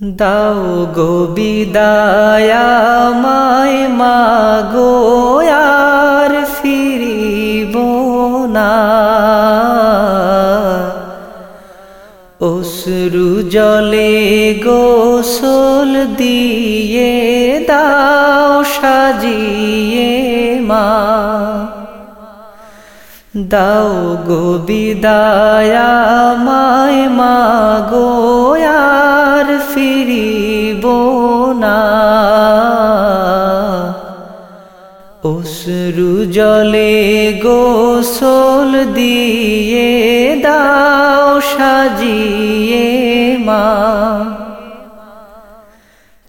দাও গো বিদায়ামায় মাগো আর ফিরিব না। অশ্রু জলে গোসল দিয়ে দাও, সাজিয়ে মা। দাও গো বিদায়ামায় ফিরিব না। অশ্রু জলে গোসল দিয়ে দাও, সাজিয়ে মা।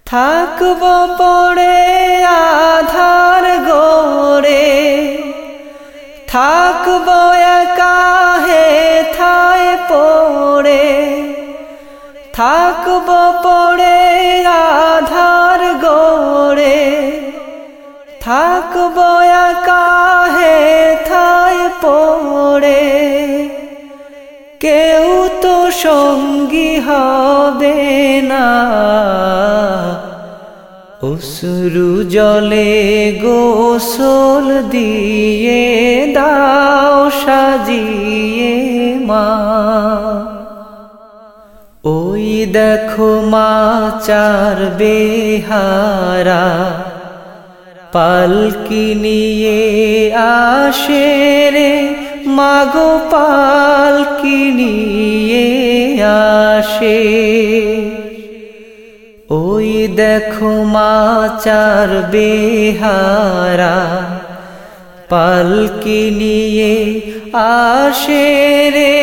থাকব পড়ে আধার গোরে থাকব একাহে থায় পড়ে। থাকব পড়ে আধার গোরে থাকব কাহে থায় পড়ে। কেউ তো সঙ্গী হবে না। অসুরু জলে গোসল দিয়ে দাও সাজিয়ে মা। ওই দেখো মা চার বেহারা, পালকি নিয়ে আসে রে, মাগো পালকি নিয়ে আসে। ওই দেখো মা চার বেহারা পালকি নিয়ে আসে রে,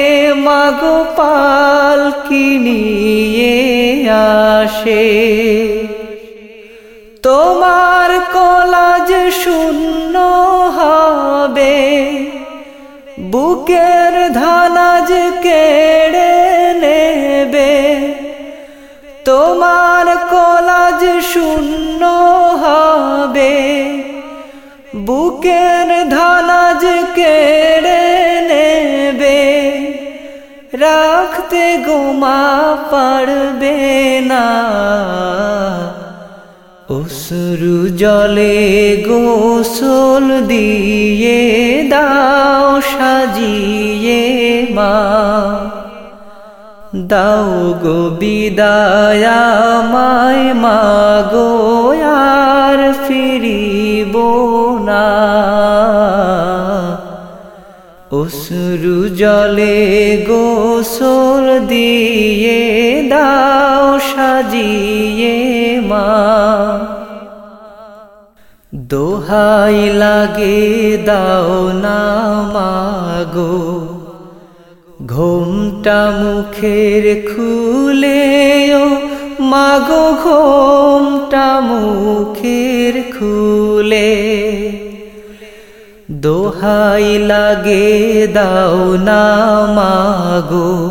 মাগো পালকি নিয়ে আসে। তোমার কলাজ শূন্য হবে, বুকের ধানাজ কেড়ে বুকের ধানাজ কেড়ে নেবে, রাখতে গোমা পারবে না। অসুরু জলে গোসল দিয়ে দাও, সাজিয়ে মা। দাও গো বিদায়া বিদায়ামায় মাগো, আর ফিরিব না। অসুরু জলে গোসল দিয়ে দাও, সাজিয়ে মা। দোহাই লাগে দাও না মাগো। ঘোমটা মুখের খুলে ও মাগো ঘোমটা মুখের খুলে। দোহাই লাগে, দাও না মাগো।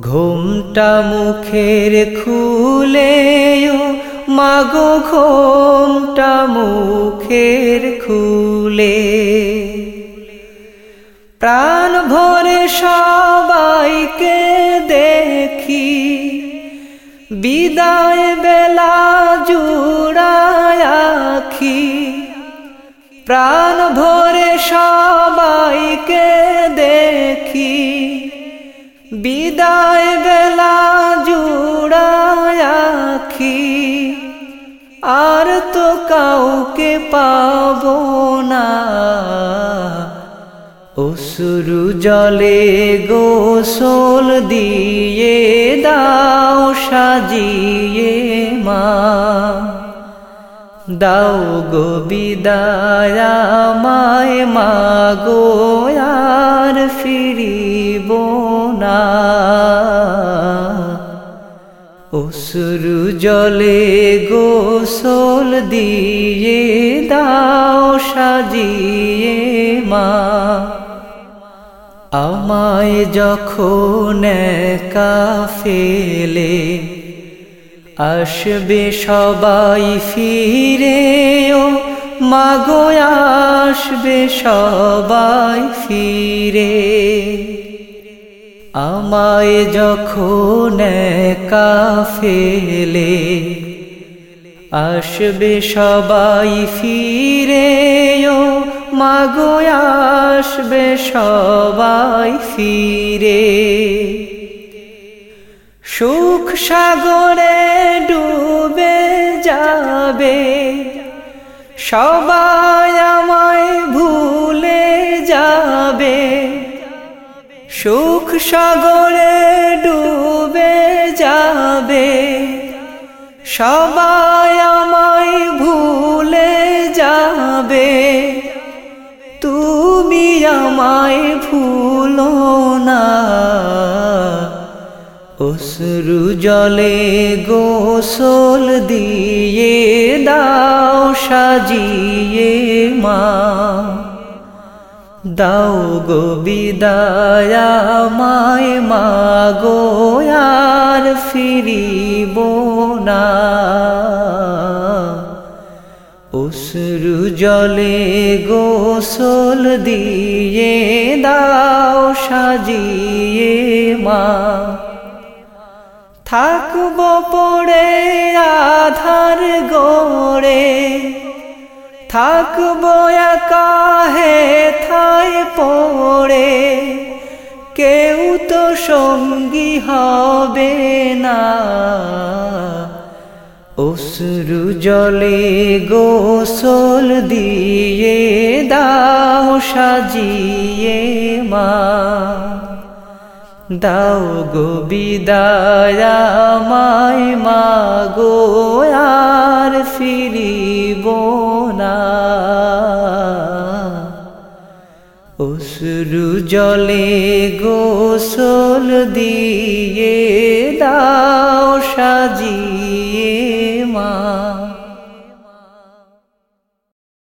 ঘোমটা মুখের খুলে ও মাগো ঘোমটা মুখের খুলে। ভরে সবাইকে দেখি। বিদায় বেলা জুড়ায় আখি। প্রাণ ভরে সবাইকে দেখি। বিদায় বেলা জুড়ায় আখি। আর তো কাউকে পাবো না। অসুরু জলে গোসল দিয়ে দাও সাজিয়ে মা। দাও গো বিদায়ামায় মাগো আর ফিরিব না। অসুরু জলে গোসল দিয়ে দাও সাজিয়ে মা। আমায় যখন একা ফেলে আসবে সবাই ফিরে ও মাগো আসবে সবাই ফিরে। আমায় যখন একা ফেলে আসবে সবাই ফিরে মাগো আসবে সবাই ফিরে। সুখ সাগরে ডুবে যাবে, সবাই আমায় ভুলে যাবে। সুখ সাগরে ডুবে যাবে, সবাই আমায় ভুলো না। জলে গোসল দিয়ে দাও, সাজিয়ে মা। দাও গো বিদায় মায় মা গো, আর ফিরিব না। অশ্রু জলে গোসল দিয়ে দাও সাজিয়ে মা থাকব পড়ে আধার গড়ে থাকব একাহে থায় পড়ে কেউ তো সঙ্গী হবে না অশ্রু জলে গোসল দিয়ে দাও সাজিয়ে মা। দাও গো বিদায় মায় মা গো, আর ফিরিব না। অশ্রু জলে গোসল দিয়ে দাও সাজিয়ে মা।